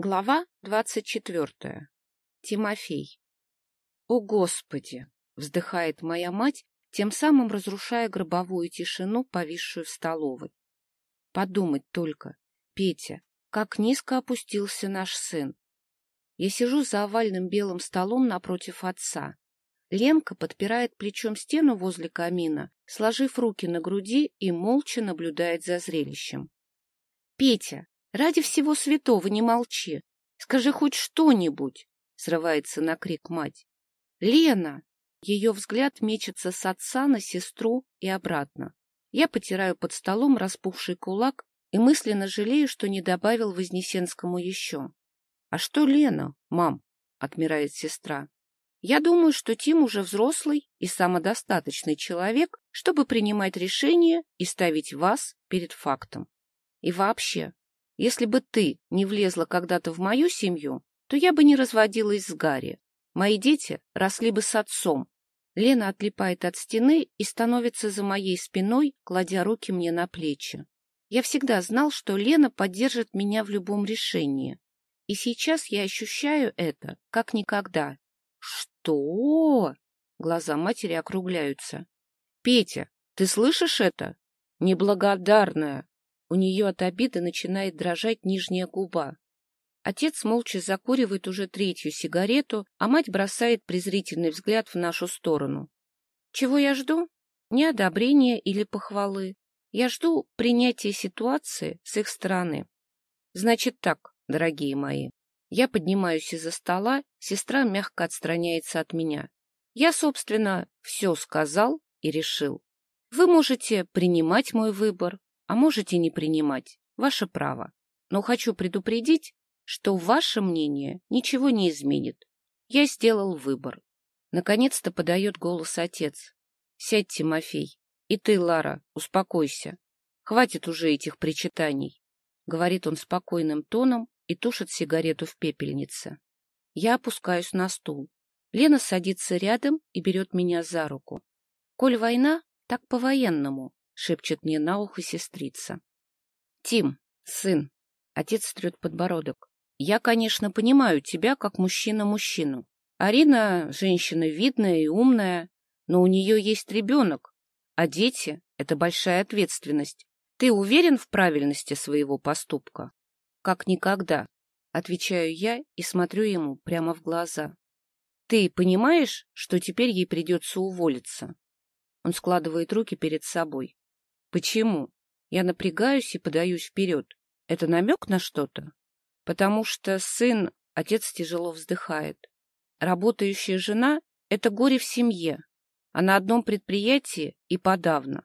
Глава двадцать четвертая. Тимофей. «О, Господи!» — вздыхает моя мать, тем самым разрушая гробовую тишину, повисшую в столовой. Подумать только, Петя, как низко опустился наш сын. Я сижу за овальным белым столом напротив отца. Ленка подпирает плечом стену возле камина, сложив руки на груди и молча наблюдает за зрелищем. — Петя, Ради всего святого не молчи. Скажи хоть что-нибудь, — срывается на крик мать. Лена! Ее взгляд мечется с отца на сестру и обратно. Я потираю под столом распухший кулак и мысленно жалею, что не добавил Вознесенскому еще. — А что Лена, мам? — отмирает сестра. — Я думаю, что Тим уже взрослый и самодостаточный человек, чтобы принимать решения и ставить вас перед фактом. И вообще, если бы ты не влезла когда-то в мою семью, то я бы не разводилась с Гарри. Мои дети росли бы с отцом. Лена отлипает от стены и становится за моей спиной, кладя руки мне на плечи. Я всегда знал, что Лена поддержит меня в любом решении. И сейчас я ощущаю это, как никогда. Что? Глаза матери округляются. Петя, ты слышишь это? Неблагодарная. У нее от обиды начинает дрожать нижняя губа. Отец молча закуривает уже третью сигарету, а мать бросает презрительный взгляд в нашу сторону. Чего я жду? Не одобрения или похвалы. Я жду принятия ситуации с их стороны. Значит так, дорогие мои. Я поднимаюсь из-за стола, сестра мягко отстраняется от меня. Я, собственно, все сказал и решил. Вы можете принимать мой выбор, а можете не принимать. Ваше право. Но хочу предупредить, что ваше мнение ничего не изменит. Я сделал выбор. Наконец-то подает голос отец. Сядь, Тимофей. И ты, Лара, успокойся. Хватит уже этих причитаний. Говорит он спокойным тоном и тушит сигарету в пепельнице. Я опускаюсь на стул. Лена садится рядом и берет меня за руку. Коль война, так по-военному шепчет мне на ухо сестрица. Тим, сын, отец трет подбородок. Я, конечно, понимаю тебя как мужчина-мужчину. Арина — женщина видная и умная, но у нее есть ребенок, а дети — это большая ответственность. Ты уверен в правильности своего поступка? Как никогда, отвечаю я и смотрю ему прямо в глаза. Ты понимаешь, что теперь ей придется уволиться? Он складывает руки перед собой. Почему? Я напрягаюсь и подаюсь вперед. Это намек на что-то? Потому что сын... Отец тяжело вздыхает. Работающая жена — это горе в семье, а на одном предприятии и подавно.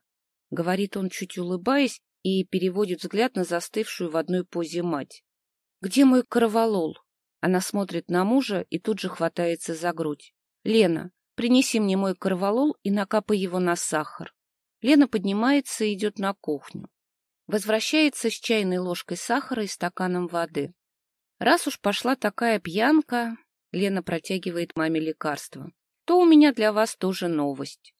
Говорит он, чуть улыбаясь, и переводит взгляд на застывшую в одной позе мать. «Где мой короволол?» Она смотрит на мужа и тут же хватается за грудь. «Лена, принеси мне мой короволол и накапай его на сахар». Лена поднимается и идет на кухню. Возвращается с чайной ложкой сахара и стаканом воды. Раз уж пошла такая пьянка, Лена протягивает маме лекарство, то у меня для вас тоже новость.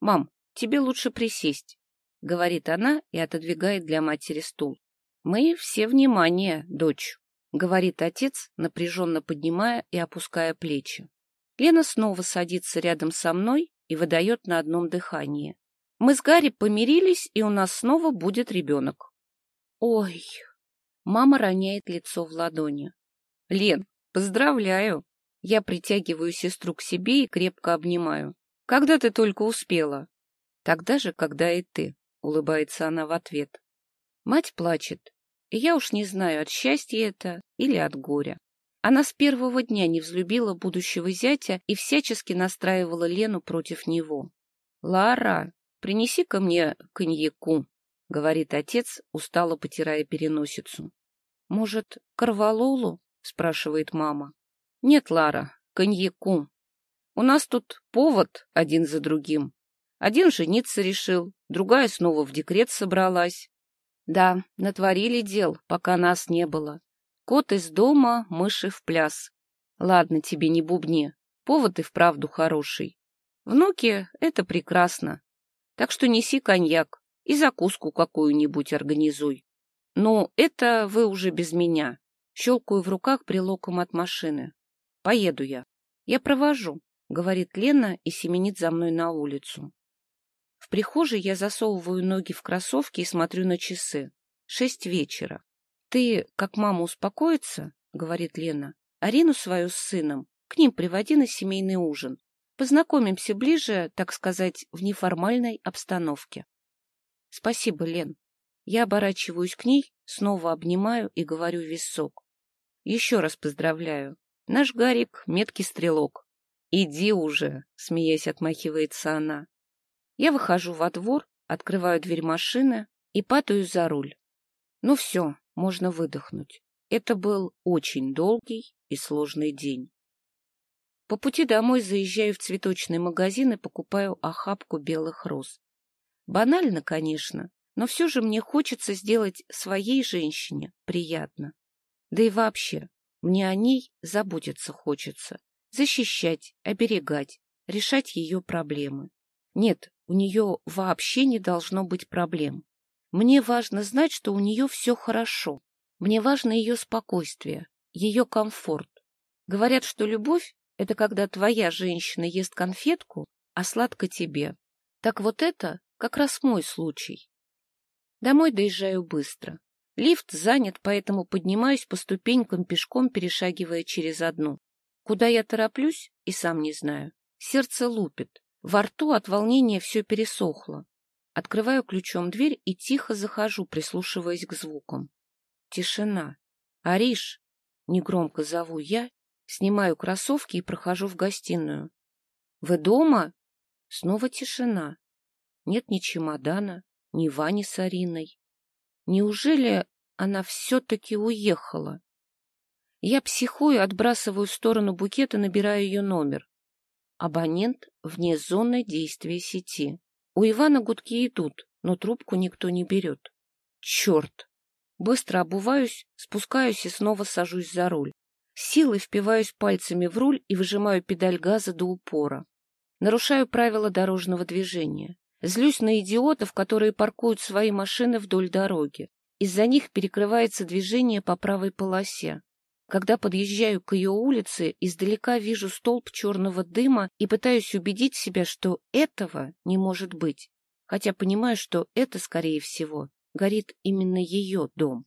Мам, тебе лучше присесть, — говорит она и отодвигает для матери стул. Мы все внимание, дочь, — говорит отец, напряженно поднимая и опуская плечи. Лена снова садится рядом со мной и выдает на одном дыхании. Мы с Гарри помирились, и у нас снова будет ребенок. Ой! Мама роняет лицо в ладони. Лен, поздравляю! Я притягиваю сестру к себе и крепко обнимаю. Когда ты только успела? Тогда же, когда и ты, улыбается она в ответ. Мать плачет, и я уж не знаю, от счастья это или от горя. Она с первого дня не взлюбила будущего зятя и всячески настраивала Лену против него. — Лара, принеси ко мне коньяку, — говорит отец, устало потирая переносицу. — Может, корвалолу? — спрашивает мама. — Нет, Лара, коньяку. У нас тут повод один за другим. Один жениться решил, другая снова в декрет собралась. Да, натворили дел, пока нас не было. Кот из дома, мыши в пляс. Ладно тебе, не бубни, повод и вправду хороший. Внуки — это прекрасно, так что неси коньяк и закуску какую-нибудь организуй. Ну, это вы уже без меня. Щелкаю в руках брелоком от машины. Поеду я. Я провожу, говорит Лена и семенит за мной на улицу. В прихожей я засовываю ноги в кроссовки и смотрю на часы. Шесть вечера. Ты, как мама успокоится, говорит Лена, Арину свою с сыном, к ним приводи на семейный ужин. Познакомимся ближе, так сказать, в неформальной обстановке. Спасибо, Лен. Я оборачиваюсь к ней, снова обнимаю и говорю висок. Еще раз поздравляю. Наш Гарик — меткий стрелок. Иди уже, смеясь, отмахивается она. Я выхожу во двор, открываю дверь машины и падаю за руль. Ну все, можно выдохнуть. Это был очень долгий и сложный день. По пути домой заезжаю в цветочный магазин и покупаю охапку белых роз. Банально, конечно, но все же мне хочется сделать своей женщине приятно. Да и вообще, мне о ней заботиться хочется, защищать, оберегать, решать ее проблемы. Нет, у нее вообще не должно быть проблем. Мне важно знать, что у нее все хорошо. Мне важно ее спокойствие, ее комфорт. Говорят, что любовь — это когда твоя женщина ест конфетку, а сладко тебе. Так вот это как раз мой случай. Домой доезжаю быстро. Лифт занят, поэтому поднимаюсь по ступенькам пешком, перешагивая через одну. Куда я тороплюсь, и сам не знаю. Сердце лупит. Во рту от волнения все пересохло. Открываю ключом дверь и тихо захожу, прислушиваясь к звукам. Тишина. «Ариш!» — негромко зову я, снимаю кроссовки и прохожу в гостиную. «Вы дома?» Снова тишина. Нет ни чемодана, ни Вани с Ариной. Неужели она все-таки уехала? Я психую, отбрасываю в сторону букета, набираю ее номер. Абонент вне зоны действия сети. У Ивана гудки идут, но трубку никто не берет. Черт! Быстро обуваюсь, спускаюсь и снова сажусь за руль. Силой впиваюсь пальцами в руль и выжимаю педаль газа до упора. Нарушаю правила дорожного движения. Злюсь на идиотов, которые паркуют свои машины вдоль дороги. Из-за них перекрывается движение по правой полосе. Когда подъезжаю к ее улице, издалека вижу столб черного дыма и пытаюсь убедить себя, что этого не может быть, хотя понимаю, что это, скорее всего, горит именно ее дом.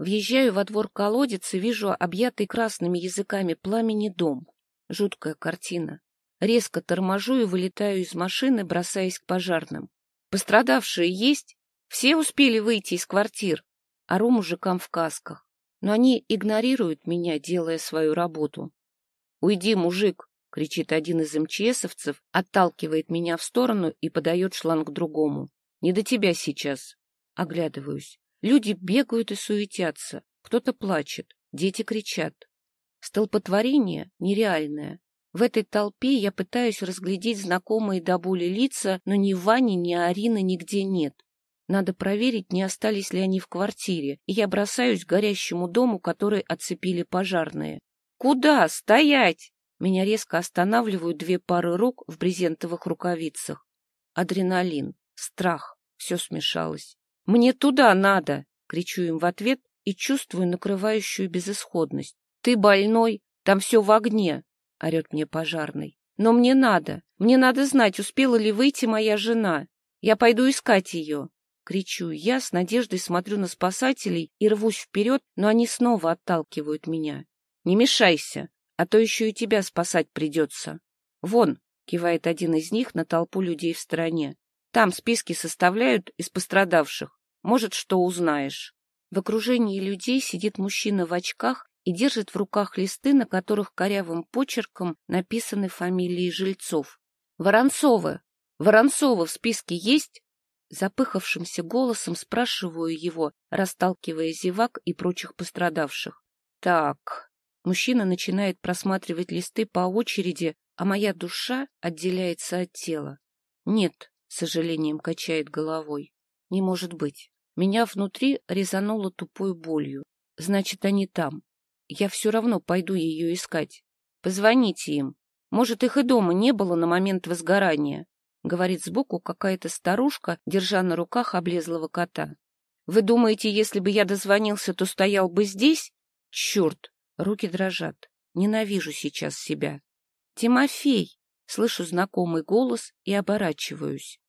Въезжаю во двор колодец и вижу объятый красными языками пламени дом. Жуткая картина. Резко торможу и вылетаю из машины, бросаясь к пожарным. Пострадавшие есть? Все успели выйти из квартир. Ору мужикам в касках. Но они игнорируют меня, делая свою работу. «Уйди, мужик!» — кричит один из МЧСовцев, отталкивает меня в сторону и подает шланг другому. «Не до тебя сейчас!» Оглядываюсь. Люди бегают и суетятся. Кто-то плачет, дети кричат. Столпотворение нереальное. В этой толпе я пытаюсь разглядеть знакомые до боли лица, но ни Вани, ни Арины нигде нет. Надо проверить, не остались ли они в квартире, и я бросаюсь к горящему дому, который оцепили пожарные. «Куда? Стоять!» Меня резко останавливают две пары рук в брезентовых рукавицах. Адреналин, страх, все смешалось. «Мне туда надо!» — кричу им в ответ и чувствую накрывающую безысходность. «Ты больной, там все в огне!» — орет мне пожарный. «Но мне надо, мне надо знать, успела ли выйти моя жена. Я пойду искать ее!» Кричу я, с надеждой смотрю на спасателей и рвусь вперед, но они снова отталкивают меня. «Не мешайся, а то еще и тебя спасать придется!» «Вон!» — кивает один из них на толпу людей в стороне. «Там списки составляют из пострадавших. Может, что узнаешь. В окружении людей сидит мужчина в очках и держит в руках листы, на которых корявым почерком написаны фамилии жильцов. «Воронцовы! Воронцовы в списке есть?» Запыхавшимся голосом спрашиваю его, расталкивая зевак и прочих пострадавших. «Так...» Мужчина начинает просматривать листы по очереди, а моя душа отделяется от тела. «Нет», — с сожалением качает головой. Не может быть. Меня внутри резануло тупой болью. Значит, они там. Я все равно пойду ее искать. Позвоните им. Может, их и дома не было на момент возгорания. Говорит сбоку какая-то старушка, держа на руках облезлого кота. Вы думаете, если бы я дозвонился, то стоял бы здесь? Черт, руки дрожат. Ненавижу сейчас себя. Тимофей! Слышу знакомый голос и оборачиваюсь.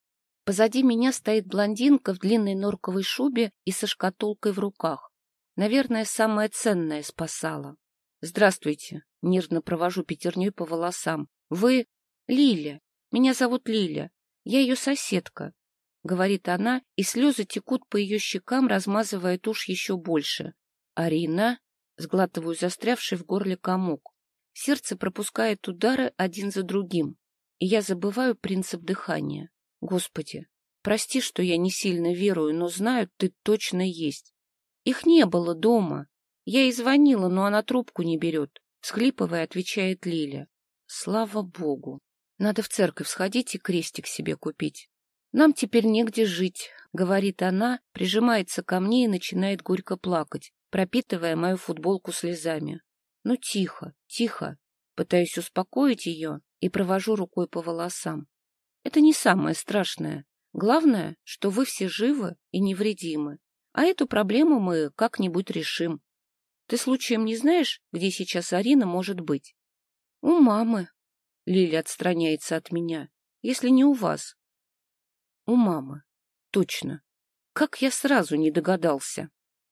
Позади меня стоит блондинка в длинной норковой шубе и со шкатулкой в руках. Наверное, самое ценное спасала. Здравствуйте. Нервно провожу пятерней по волосам. Вы Лиля. Меня зовут Лиля. Я ее соседка. Говорит она, и слезы текут по ее щекам, размазывая тушь еще больше. Арина? Сглатываю застрявший в горле комок. Сердце пропускает удары один за другим, и я забываю принцип дыхания. Господи, прости, что я не сильно верую, но знаю, ты точно есть. Их не было дома. Я ей звонила, но она трубку не берет. Схлипывая, отвечает Лиля. Слава богу. Надо в церковь сходить и крестик себе купить. Нам теперь негде жить, говорит она, прижимается ко мне и начинает горько плакать, пропитывая мою футболку слезами. Ну, тихо, тихо. Пытаюсь успокоить ее и провожу рукой по волосам. Это не самое страшное. Главное, что вы все живы и невредимы. А эту проблему мы как-нибудь решим. Ты случаем не знаешь, где сейчас Арина может быть? — У мамы. Лиля отстраняется от меня. — Если не у вас. — У мамы. Точно. Как я сразу не догадался.